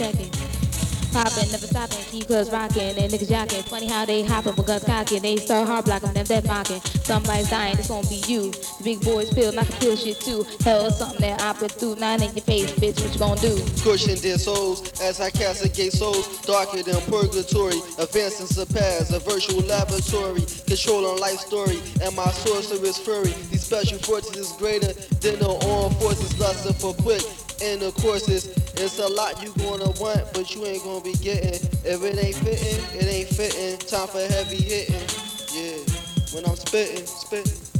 Check it popping, never stopping, keep cuz rocking, and niggas jocking. Funny how they hopping, but guns cocking. They start hard blocking, them dead mocking. Somebody's dying, it's gonna be you. The big boys feel like I feel shit too. Hell, it's something that I've been through. Nine in your face, bitch, what you gonna do? Cushion their souls as I castigate souls darker than purgatory. Advance and surpass a virtual laboratory. Controlling life story and my sorceress fury. These special forces is greater than the armed forces. Lesser for quick in the courses. It's a lot you gonna want, but you ain't gonna be getting. If it ain't fitting, it ain't fitting. Time for heavy hitting. Yeah, when I'm spitting, spitting.